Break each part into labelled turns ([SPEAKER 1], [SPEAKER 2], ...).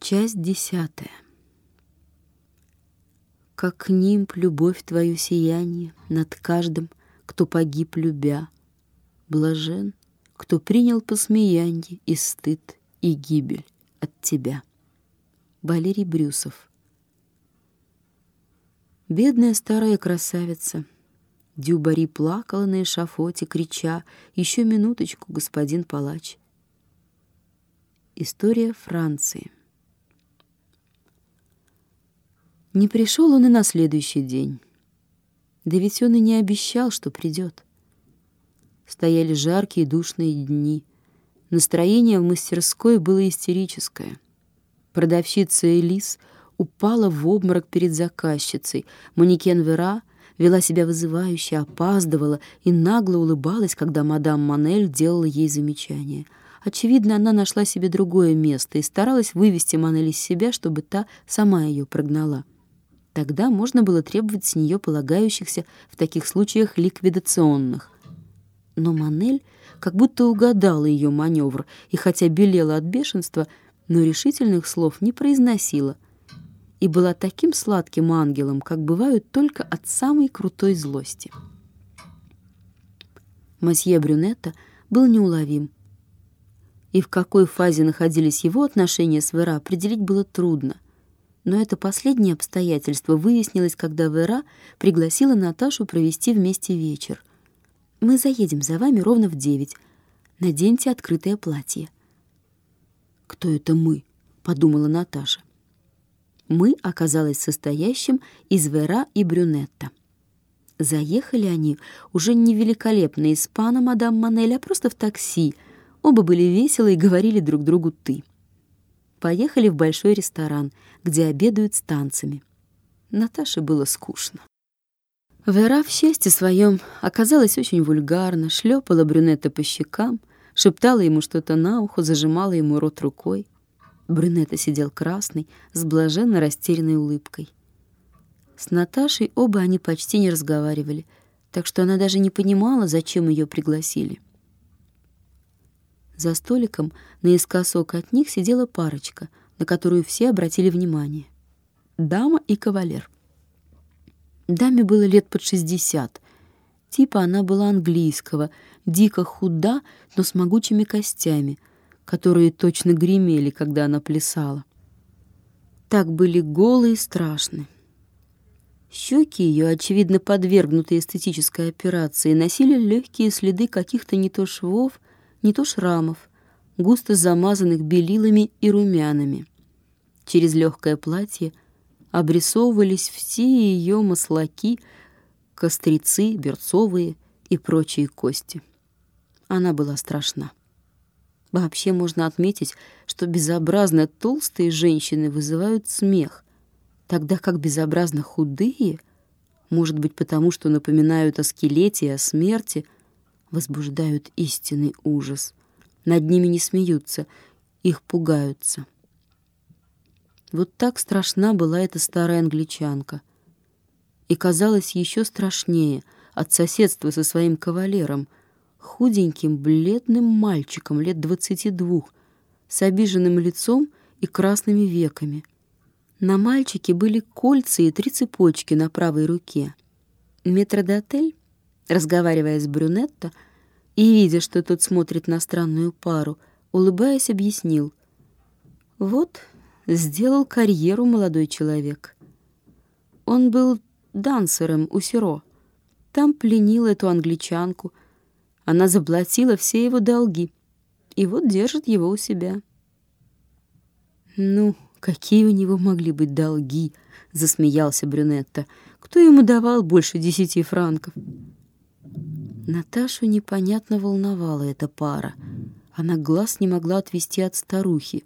[SPEAKER 1] Часть десятая. Как нимб любовь твою сияние Над каждым, кто погиб любя. Блажен, кто принял посмеянье И стыд, и гибель от тебя. Валерий Брюсов. Бедная старая красавица. Дюбари плакала на эшафоте, крича «Еще минуточку, господин палач!» История Франции. Не пришел он и на следующий день. Да ведь он и не обещал, что придет. Стояли жаркие душные дни. Настроение в мастерской было истерическое. Продавщица Элис упала в обморок перед заказчицей. Манекен Вера вела себя вызывающе, опаздывала и нагло улыбалась, когда мадам Манель делала ей замечание. Очевидно, она нашла себе другое место и старалась вывести Манель из себя, чтобы та сама ее прогнала. Тогда можно было требовать с нее полагающихся в таких случаях ликвидационных. Но Манель как будто угадала ее маневр, и хотя белела от бешенства, но решительных слов не произносила, и была таким сладким ангелом, как бывают только от самой крутой злости. Масье Брюнетта был неуловим. И в какой фазе находились его отношения с Вера, определить было трудно — но это последнее обстоятельство выяснилось, когда Вера пригласила Наташу провести вместе вечер. «Мы заедем за вами ровно в девять. Наденьте открытое платье». «Кто это мы?» — подумала Наташа. «Мы» оказалось состоящим из Вера и Брюнетта. Заехали они уже не великолепно из пана мадам Манель, а просто в такси. Оба были веселы и говорили друг другу «ты» поехали в большой ресторан, где обедают с танцами. Наташе было скучно. Вера в счастье своем оказалась очень вульгарна, шлепала брюнета по щекам, шептала ему что-то на ухо, зажимала ему рот рукой. Брюнета сидел красный, с блаженно растерянной улыбкой. С Наташей оба они почти не разговаривали, так что она даже не понимала, зачем ее пригласили. За столиком наискосок от них сидела парочка, на которую все обратили внимание. Дама и кавалер. Даме было лет под шестьдесят. Типа она была английского, дико худа, но с могучими костями, которые точно гремели, когда она плясала. Так были голые и страшны. Щеки ее, очевидно подвергнутые эстетической операции, носили легкие следы каких-то не то швов, не то шрамов, густо замазанных белилами и румянами. Через легкое платье обрисовывались все ее маслаки, кострицы, берцовые и прочие кости. Она была страшна. Вообще можно отметить, что безобразно толстые женщины вызывают смех, тогда как безобразно худые, может быть потому, что напоминают о скелете и о смерти — возбуждают истинный ужас. Над ними не смеются, их пугаются. Вот так страшна была эта старая англичанка. И казалось еще страшнее от соседства со своим кавалером, худеньким, бледным мальчиком лет двадцати двух, с обиженным лицом и красными веками. На мальчике были кольца и три цепочки на правой руке. Метродотель разговаривая с брюнетто и видя, что тот смотрит на странную пару, улыбаясь, объяснил. «Вот, сделал карьеру молодой человек. Он был дансером у Сиро. Там пленил эту англичанку. Она заплатила все его долги. И вот держит его у себя». «Ну, какие у него могли быть долги?» — засмеялся Брюнетта. «Кто ему давал больше десяти франков?» Наташу непонятно волновала эта пара. Она глаз не могла отвести от старухи,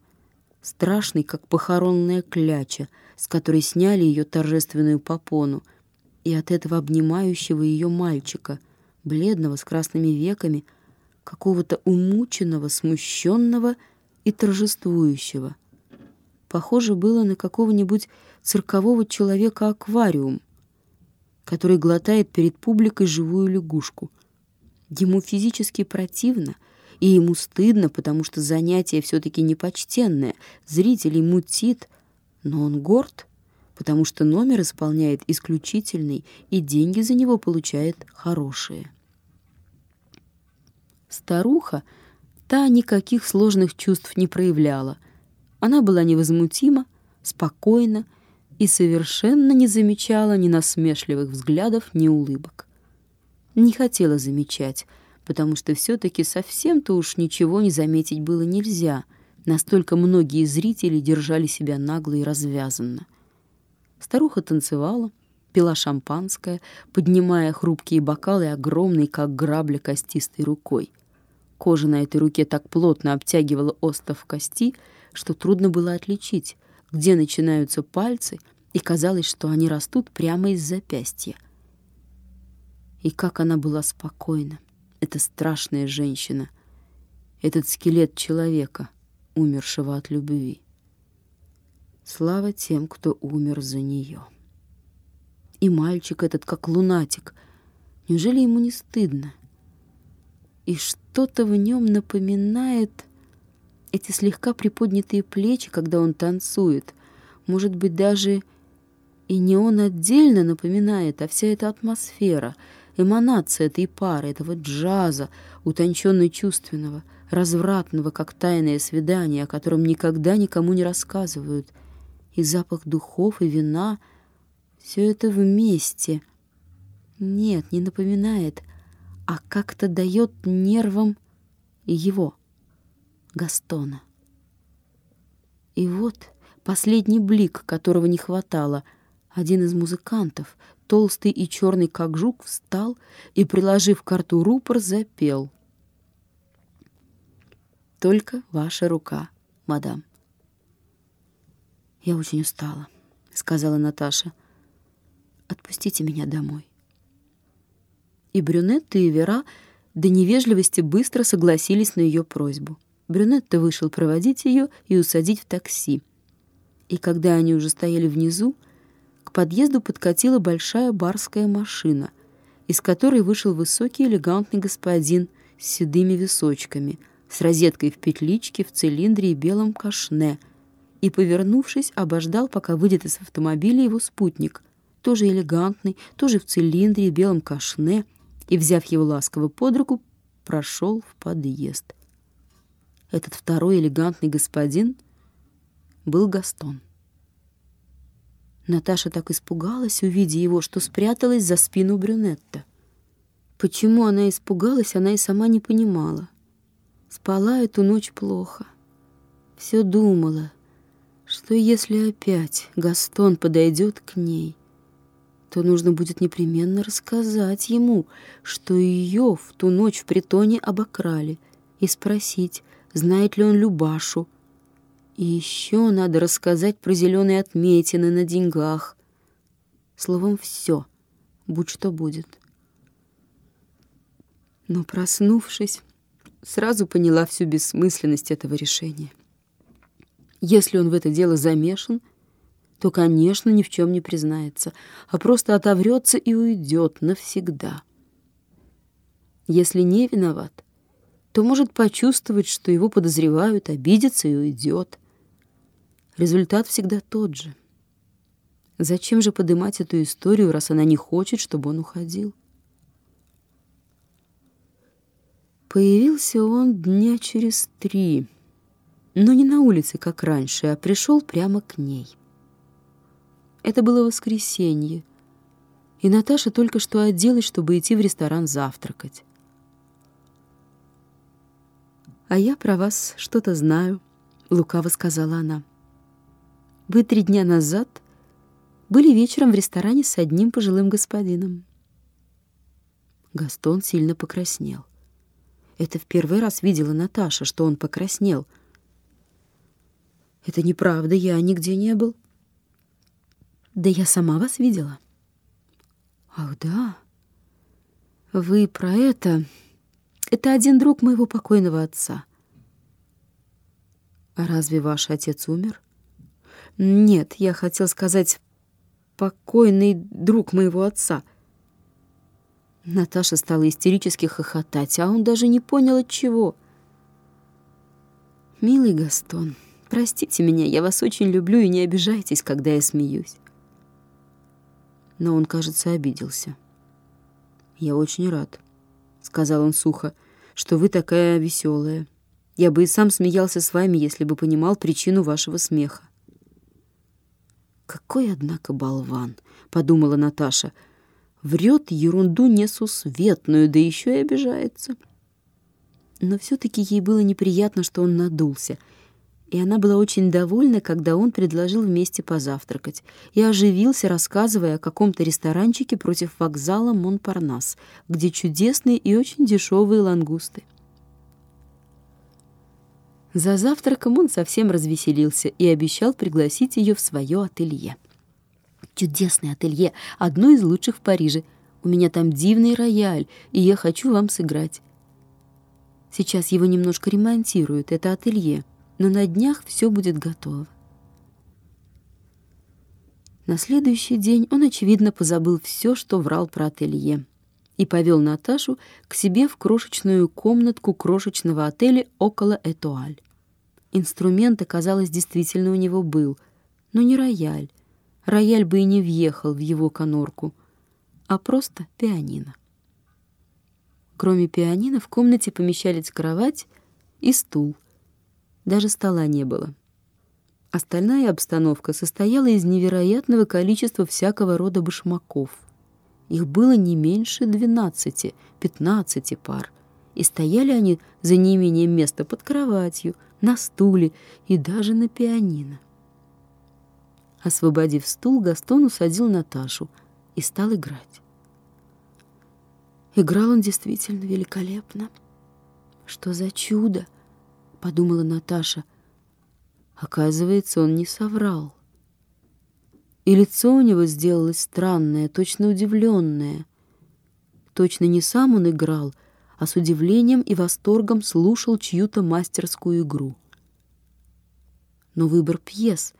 [SPEAKER 1] страшной, как похоронная кляча, с которой сняли ее торжественную попону, и от этого обнимающего ее мальчика, бледного, с красными веками, какого-то умученного, смущенного и торжествующего. Похоже было на какого-нибудь циркового человека-аквариум, который глотает перед публикой живую лягушку — Ему физически противно и ему стыдно, потому что занятие все-таки непочтенное, зрителей мутит, но он горд, потому что номер исполняет исключительный, и деньги за него получает хорошие. Старуха, та никаких сложных чувств не проявляла. Она была невозмутима, спокойна и совершенно не замечала ни насмешливых взглядов, ни улыбок. Не хотела замечать, потому что все-таки совсем-то уж ничего не заметить было нельзя. Настолько многие зрители держали себя нагло и развязанно. Старуха танцевала, пила шампанское, поднимая хрупкие бокалы огромной, как грабля, костистой рукой. Кожа на этой руке так плотно обтягивала остов кости, что трудно было отличить, где начинаются пальцы, и казалось, что они растут прямо из запястья. И как она была спокойна, эта страшная женщина, этот скелет человека, умершего от любви. Слава тем, кто умер за нее. И мальчик этот, как лунатик, неужели ему не стыдно? И что-то в нем напоминает эти слегка приподнятые плечи, когда он танцует. Может быть, даже и не он отдельно напоминает, а вся эта атмосфера, эманация этой пары, этого джаза, утонченно чувственного, развратного, как тайное свидание, о котором никогда никому не рассказывают. И запах духов, и вина — все это вместе. Нет, не напоминает, а как-то дает нервам его, Гастона. И вот последний блик, которого не хватало. Один из музыкантов, толстый и черный, как жук, встал и, приложив к рту рупор, запел. «Только ваша рука, мадам». «Я очень устала», — сказала Наташа. «Отпустите меня домой». И Брюнетта и Вера до невежливости быстро согласились на ее просьбу. Брюнетта вышел проводить ее и усадить в такси. И когда они уже стояли внизу, подъезду подкатила большая барская машина, из которой вышел высокий элегантный господин с седыми височками, с розеткой в петличке, в цилиндре и белом кашне, и, повернувшись, обождал, пока выйдет из автомобиля его спутник, тоже элегантный, тоже в цилиндре и белом кашне, и, взяв его ласково под руку, прошел в подъезд. Этот второй элегантный господин был Гастон. Наташа так испугалась, увидя его, что спряталась за спину брюнетта. Почему она испугалась, она и сама не понимала. Спала эту ночь плохо. Все думала, что если опять Гастон подойдет к ней — то нужно будет непременно рассказать ему, что ее в ту ночь в притоне обокрали, и спросить, знает ли он Любашу. И еще надо рассказать про зеленые отметины на деньгах. Словом, все, будь что будет. Но, проснувшись, сразу поняла всю бессмысленность этого решения. Если он в это дело замешан — то, конечно, ни в чем не признается, а просто отоврется и уйдет навсегда. Если не виноват, то может почувствовать, что его подозревают, обидится и уйдет. Результат всегда тот же. Зачем же поднимать эту историю, раз она не хочет, чтобы он уходил? Появился он дня через три, но не на улице, как раньше, а пришел прямо к ней. Это было воскресенье, и Наташа только что оделась, чтобы идти в ресторан завтракать. «А я про вас что-то знаю», — лукаво сказала она. «Вы три дня назад были вечером в ресторане с одним пожилым господином». Гастон сильно покраснел. Это в первый раз видела Наташа, что он покраснел. «Это неправда, я нигде не был». Да я сама вас видела. Ах, да. Вы про это... Это один друг моего покойного отца. А разве ваш отец умер? Нет, я хотел сказать покойный друг моего отца. Наташа стала истерически хохотать, а он даже не понял от чего. Милый Гастон, простите меня, я вас очень люблю и не обижайтесь, когда я смеюсь. Но он, кажется, обиделся. Я очень рад, сказал он сухо, что вы такая веселая. Я бы и сам смеялся с вами, если бы понимал причину вашего смеха. Какой, однако, болван, подумала Наташа. Врет ерунду несусветную, да еще и обижается. Но все-таки ей было неприятно, что он надулся, и она была очень довольна, когда он предложил вместе позавтракать и оживился, рассказывая о каком-то ресторанчике против вокзала Монпарнас, где чудесные и очень дешевые лангусты. За завтраком он совсем развеселился и обещал пригласить ее в свое ателье. «Чудесное ателье, одно из лучших в Париже. У меня там дивный рояль, и я хочу вам сыграть. Сейчас его немножко ремонтируют, это ателье, но на днях все будет готово». На следующий день он, очевидно, позабыл все, что врал про ателье и повел Наташу к себе в крошечную комнатку крошечного отеля около Этуаль. Инструмент, оказалось, действительно у него был, но не рояль. Рояль бы и не въехал в его конорку, а просто пианино. Кроме пианино в комнате помещались кровать и стул. Даже стола не было. Остальная обстановка состояла из невероятного количества всякого рода башмаков — их было не меньше двенадцати, пятнадцати пар, и стояли они за неимением места под кроватью, на стуле и даже на пианино. Освободив стул, Гастон усадил Наташу и стал играть. Играл он действительно великолепно. «Что за чудо!» — подумала Наташа. Оказывается, он не соврал и лицо у него сделалось странное, точно удивленное. Точно не сам он играл, а с удивлением и восторгом слушал чью-то мастерскую игру. Но выбор пьес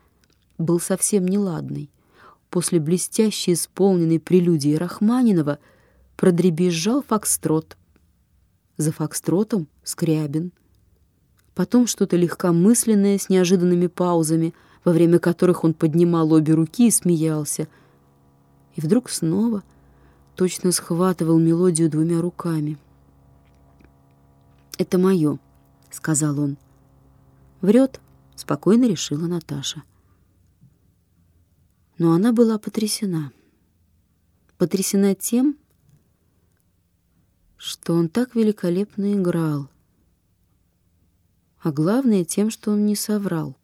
[SPEAKER 1] был совсем неладный. После блестящей исполненной прелюдии Рахманинова продребезжал фокстрот. За фокстротом — скрябин. Потом что-то легкомысленное с неожиданными паузами — во время которых он поднимал обе руки и смеялся. И вдруг снова точно схватывал мелодию двумя руками. «Это мое», — сказал он. «Врет», — спокойно решила Наташа. Но она была потрясена. Потрясена тем, что он так великолепно играл, а главное тем, что он не соврал.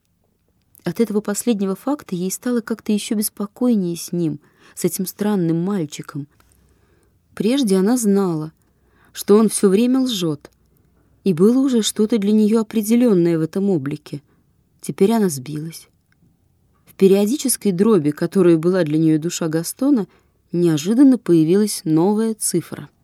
[SPEAKER 1] От этого последнего факта ей стало как-то еще беспокойнее с ним, с этим странным мальчиком. Прежде она знала, что он все время лжет, и было уже что-то для нее определенное в этом облике. Теперь она сбилась. В периодической дроби, которая была для нее душа Гастона, неожиданно появилась новая цифра —